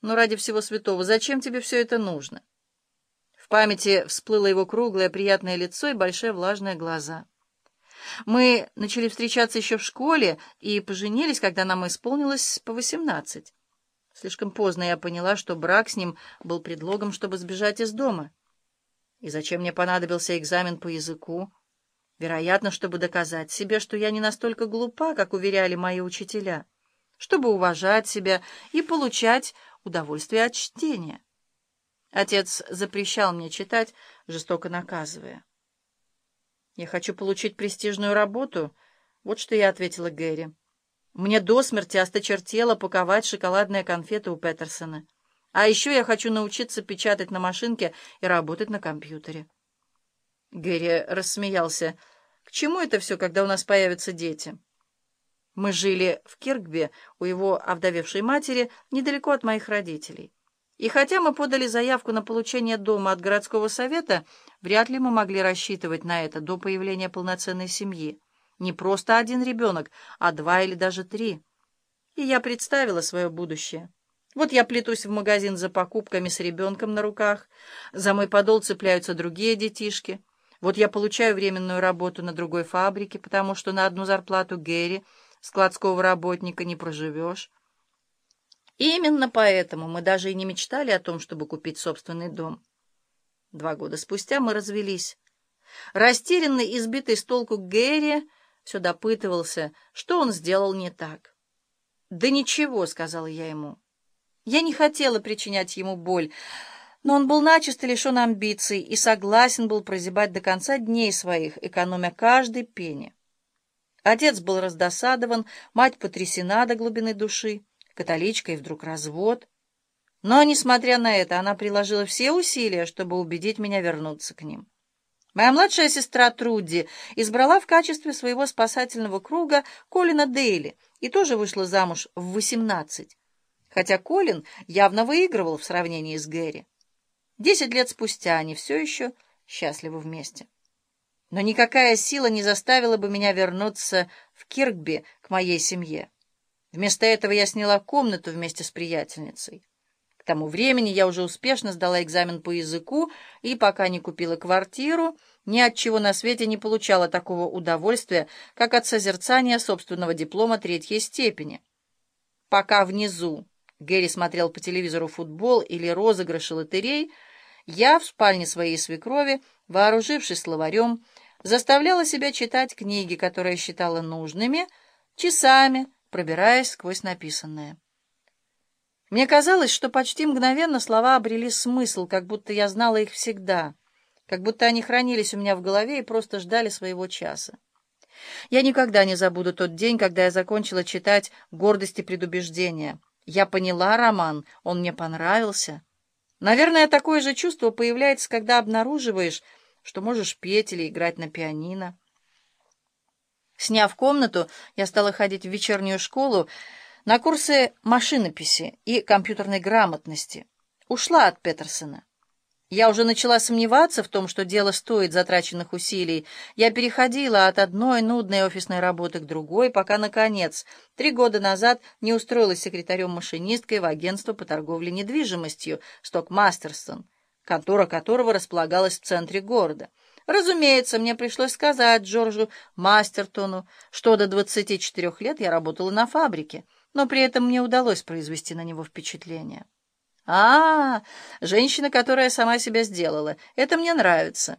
Ну, ради всего святого, зачем тебе все это нужно? В памяти всплыло его круглое приятное лицо и большие влажные глаза. Мы начали встречаться еще в школе и поженились, когда нам исполнилось по восемнадцать. Слишком поздно я поняла, что брак с ним был предлогом, чтобы сбежать из дома. И зачем мне понадобился экзамен по языку? Вероятно, чтобы доказать себе, что я не настолько глупа, как уверяли мои учителя, чтобы уважать себя и получать удовольствие от чтения. Отец запрещал мне читать, жестоко наказывая. «Я хочу получить престижную работу», — вот что я ответила Гэри. «Мне до смерти осточертело паковать шоколадные конфеты у Петерсона. А еще я хочу научиться печатать на машинке и работать на компьютере». Гэри рассмеялся. «К чему это все, когда у нас появятся дети?» Мы жили в Киркби у его овдовевшей матери, недалеко от моих родителей. И хотя мы подали заявку на получение дома от городского совета, вряд ли мы могли рассчитывать на это до появления полноценной семьи. Не просто один ребенок, а два или даже три. И я представила свое будущее. Вот я плетусь в магазин за покупками с ребенком на руках, за мой подол цепляются другие детишки. Вот я получаю временную работу на другой фабрике, потому что на одну зарплату Гэри складского работника не проживешь. И именно поэтому мы даже и не мечтали о том, чтобы купить собственный дом. Два года спустя мы развелись. Растерянный, избитый с толку Гэри все допытывался, что он сделал не так. «Да ничего», — сказала я ему. Я не хотела причинять ему боль, но он был начисто лишен амбиций и согласен был прозябать до конца дней своих, экономя каждый пени. Отец был раздосадован, мать потрясена до глубины души католичка и вдруг развод. Но, несмотря на это, она приложила все усилия, чтобы убедить меня вернуться к ним. Моя младшая сестра Труди избрала в качестве своего спасательного круга Колина Дейли и тоже вышла замуж в 18, хотя Колин явно выигрывал в сравнении с Гэри. Десять лет спустя они все еще счастливы вместе. Но никакая сила не заставила бы меня вернуться в Киркби к моей семье. Вместо этого я сняла комнату вместе с приятельницей. К тому времени я уже успешно сдала экзамен по языку и, пока не купила квартиру, ни от чего на свете не получала такого удовольствия, как от созерцания собственного диплома третьей степени. Пока внизу Гэри смотрел по телевизору футбол или розыгрыши лотерей, я в спальне своей свекрови, вооружившись словарем, заставляла себя читать книги, которые считала нужными, часами, пробираясь сквозь написанное. Мне казалось, что почти мгновенно слова обрели смысл, как будто я знала их всегда, как будто они хранились у меня в голове и просто ждали своего часа. Я никогда не забуду тот день, когда я закончила читать «Гордость и предубеждение». Я поняла роман, он мне понравился. Наверное, такое же чувство появляется, когда обнаруживаешь, что можешь петь или играть на пианино. Сняв комнату, я стала ходить в вечернюю школу на курсы машинописи и компьютерной грамотности. Ушла от Петерсона. Я уже начала сомневаться в том, что дело стоит затраченных усилий. Я переходила от одной нудной офисной работы к другой, пока, наконец, три года назад не устроилась секретарем-машинисткой в агентство по торговле недвижимостью «Стокмастерсон», контора которого располагалась в центре города. Разумеется, мне пришлось сказать Джорджу Мастертону, что до 24 лет я работала на фабрике, но при этом мне удалось произвести на него впечатление. «А, -а женщина, которая сама себя сделала, это мне нравится».